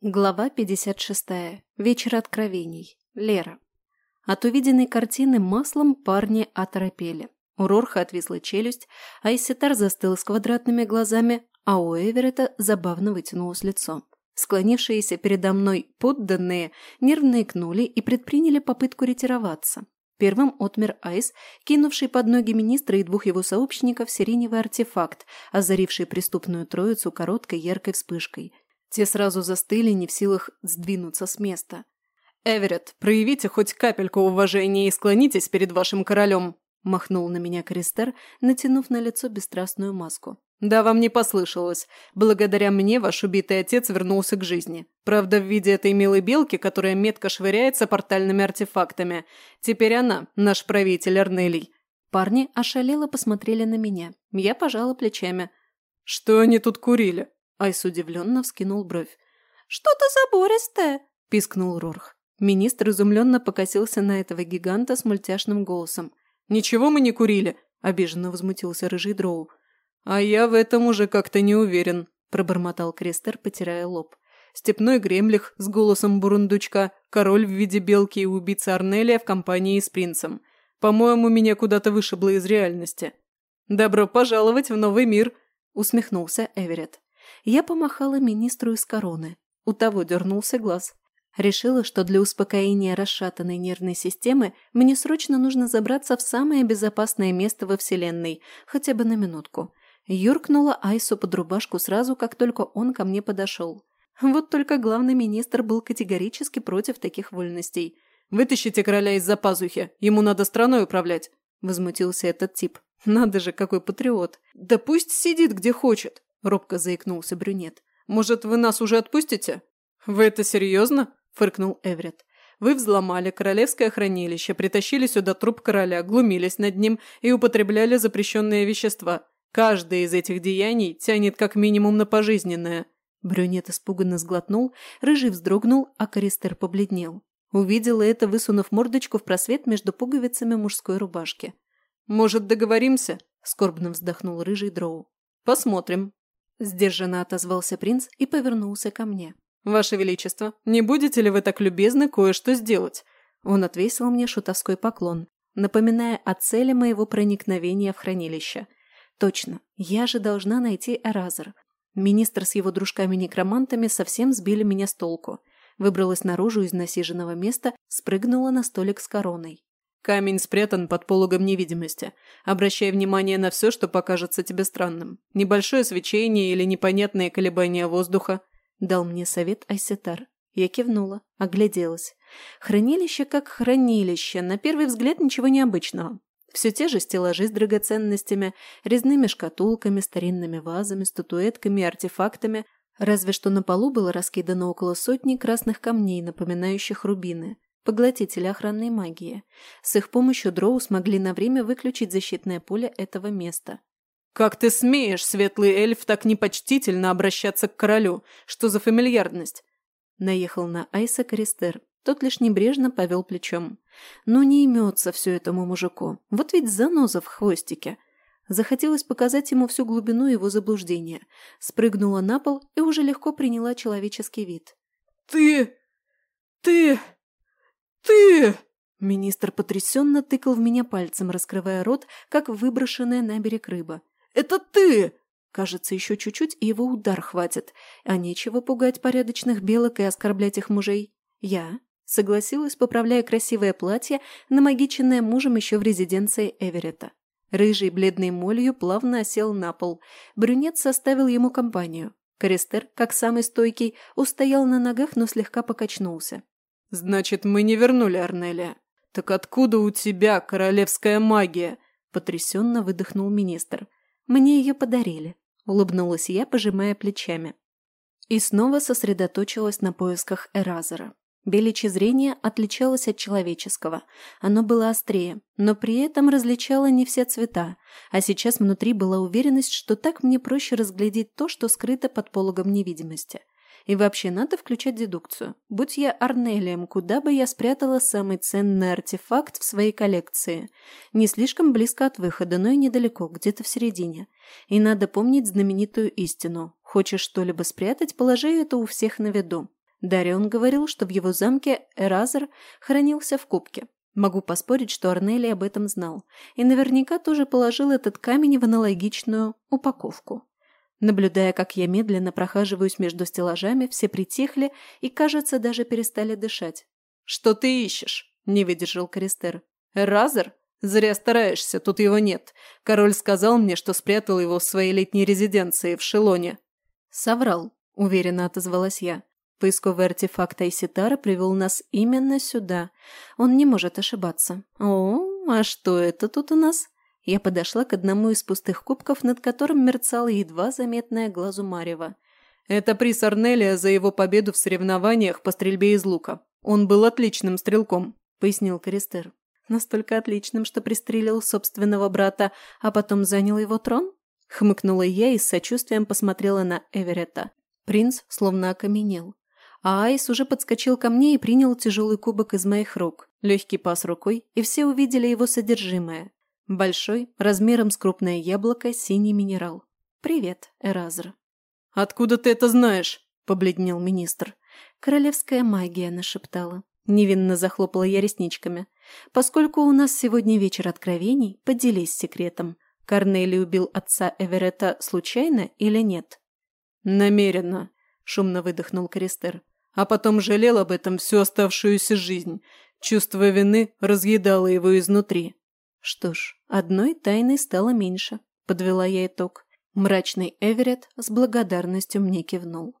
Глава 56. Вечер откровений. Лера. От увиденной картины маслом парни оторопели. У Рорха отвисла челюсть, а Исситар застыл с квадратными глазами, а у Эверета забавно вытянулось лицо. Склонившиеся передо мной подданные нервно икнули и предприняли попытку ретироваться. Первым отмер Айс, кинувший под ноги министра и двух его сообщников сиреневый артефакт, озаривший преступную троицу короткой яркой вспышкой. Те сразу застыли, не в силах сдвинуться с места. «Эверетт, проявите хоть капельку уважения и склонитесь перед вашим королем!» – махнул на меня Кристер, натянув на лицо бесстрастную маску. «Да, вам не послышалось. Благодаря мне ваш убитый отец вернулся к жизни. Правда, в виде этой милой белки, которая метко швыряется портальными артефактами. Теперь она, наш правитель Арнелий». Парни ошалело посмотрели на меня. Я пожала плечами. «Что они тут курили?» Айс удивленно вскинул бровь. «Что-то забористое!» – пискнул Рорх. Министр изумленно покосился на этого гиганта с мультяшным голосом. «Ничего мы не курили!» – обиженно возмутился рыжий дроу. «А я в этом уже как-то не уверен», – пробормотал Крестер, потирая лоб. «Степной гремлих с голосом бурундучка, король в виде белки и убийца Арнелия в компании с принцем. По-моему, меня куда-то вышибло из реальности». «Добро пожаловать в новый мир!» – усмехнулся Эверетт. Я помахала министру из короны. У того дернулся глаз. Решила, что для успокоения расшатанной нервной системы мне срочно нужно забраться в самое безопасное место во Вселенной, хотя бы на минутку. Юркнула Айсу под рубашку сразу, как только он ко мне подошел. Вот только главный министр был категорически против таких вольностей. «Вытащите короля из-за пазухи, ему надо страной управлять», – возмутился этот тип. «Надо же, какой патриот! Да пусть сидит где хочет!» – робко заикнулся брюнет. «Может, вы нас уже отпустите?» «Вы это серьезно?» – фыркнул Эврит. «Вы взломали королевское хранилище, притащили сюда труп короля, глумились над ним и употребляли запрещенные вещества. Каждое из этих деяний тянет как минимум на пожизненное». Брюнет испуганно сглотнул, рыжий вздрогнул, а Користер побледнел. Увидела это, высунув мордочку в просвет между пуговицами мужской рубашки. «Может, договоримся?» – скорбно вздохнул рыжий дроу. «Посмотрим». Сдержанно отозвался принц и повернулся ко мне. «Ваше Величество, не будете ли вы так любезны кое-что сделать?» Он отвесил мне шутовской поклон, напоминая о цели моего проникновения в хранилище – Точно, я же должна найти Эразер. Министр с его дружками-некромантами совсем сбили меня с толку. Выбралась наружу из насиженного места, спрыгнула на столик с короной. Камень спрятан под пологом невидимости. Обращай внимание на все, что покажется тебе странным. Небольшое свечение или непонятные колебания воздуха. Дал мне совет Айсетар. Я кивнула, огляделась. Хранилище как хранилище, на первый взгляд ничего необычного. Все те же стеллажи с драгоценностями, резными шкатулками, старинными вазами, статуэтками артефактами, разве что на полу было раскидано около сотни красных камней, напоминающих рубины, поглотители охранной магии. С их помощью дроу смогли на время выключить защитное поле этого места. «Как ты смеешь, светлый эльф, так непочтительно обращаться к королю? Что за фамильярность?» Наехал на Айса Користер, тот лишь небрежно повел плечом. Ну не имется все этому мужику. Вот ведь заноза в хвостике. Захотелось показать ему всю глубину его заблуждения. Спрыгнула на пол и уже легко приняла человеческий вид. «Ты... ты... ты...» Министр потрясенно тыкал в меня пальцем, раскрывая рот, как выброшенная на берег рыба. «Это ты!» Кажется, еще чуть-чуть, и его удар хватит. А нечего пугать порядочных белок и оскорблять их мужей. Я Согласилась, поправляя красивое платье, намагиченное мужем еще в резиденции Эверетта. Рыжий, бледный молью, плавно осел на пол. Брюнет составил ему компанию. Користер, как самый стойкий, устоял на ногах, но слегка покачнулся. «Значит, мы не вернули Арнелия. Так откуда у тебя королевская магия?» Потрясенно выдохнул министр. «Мне ее подарили», — улыбнулась я, пожимая плечами. И снова сосредоточилась на поисках Эразера. Беличье зрение отличалось от человеческого. Оно было острее, но при этом различало не все цвета, а сейчас внутри была уверенность, что так мне проще разглядеть то, что скрыто под пологом невидимости. И вообще надо включать дедукцию. Будь я Арнелием, куда бы я спрятала самый ценный артефакт в своей коллекции? Не слишком близко от выхода, но и недалеко, где-то в середине. И надо помнить знаменитую истину. Хочешь что-либо спрятать, положи это у всех на виду. Дарион говорил, что в его замке Эразер хранился в кубке. Могу поспорить, что Арнели об этом знал. И наверняка тоже положил этот камень в аналогичную упаковку. Наблюдая, как я медленно прохаживаюсь между стеллажами, все притихли и, кажется, даже перестали дышать. «Что ты ищешь?» – не выдержал Користер. «Эразер? Зря стараешься, тут его нет. Король сказал мне, что спрятал его в своей летней резиденции в Шелоне». «Соврал», – уверенно отозвалась я. Поисковый артефакт Айситара привел нас именно сюда. Он не может ошибаться. О, а что это тут у нас? Я подошла к одному из пустых кубков, над которым мерцала едва заметная глазу Марева. Это приз Арнелия за его победу в соревнованиях по стрельбе из лука. Он был отличным стрелком, пояснил Користер. Настолько отличным, что пристрелил собственного брата, а потом занял его трон? Хмыкнула я и с сочувствием посмотрела на Эверетта. Принц словно окаменел а Айс уже подскочил ко мне и принял тяжелый кубок из моих рук. Легкий пас рукой, и все увидели его содержимое. Большой, размером с крупное яблоко, синий минерал. «Привет, Эразр». «Откуда ты это знаешь?» – побледнел министр. «Королевская магия», – нашептала. Невинно захлопала я ресничками. «Поскольку у нас сегодня вечер откровений, поделись секретом. Корнели убил отца Эверетта случайно или нет?» «Намеренно», – шумно выдохнул Користер а потом жалел об этом всю оставшуюся жизнь. Чувство вины разъедало его изнутри. Что ж, одной тайны стало меньше, подвела я итог. Мрачный Эверетт с благодарностью мне кивнул.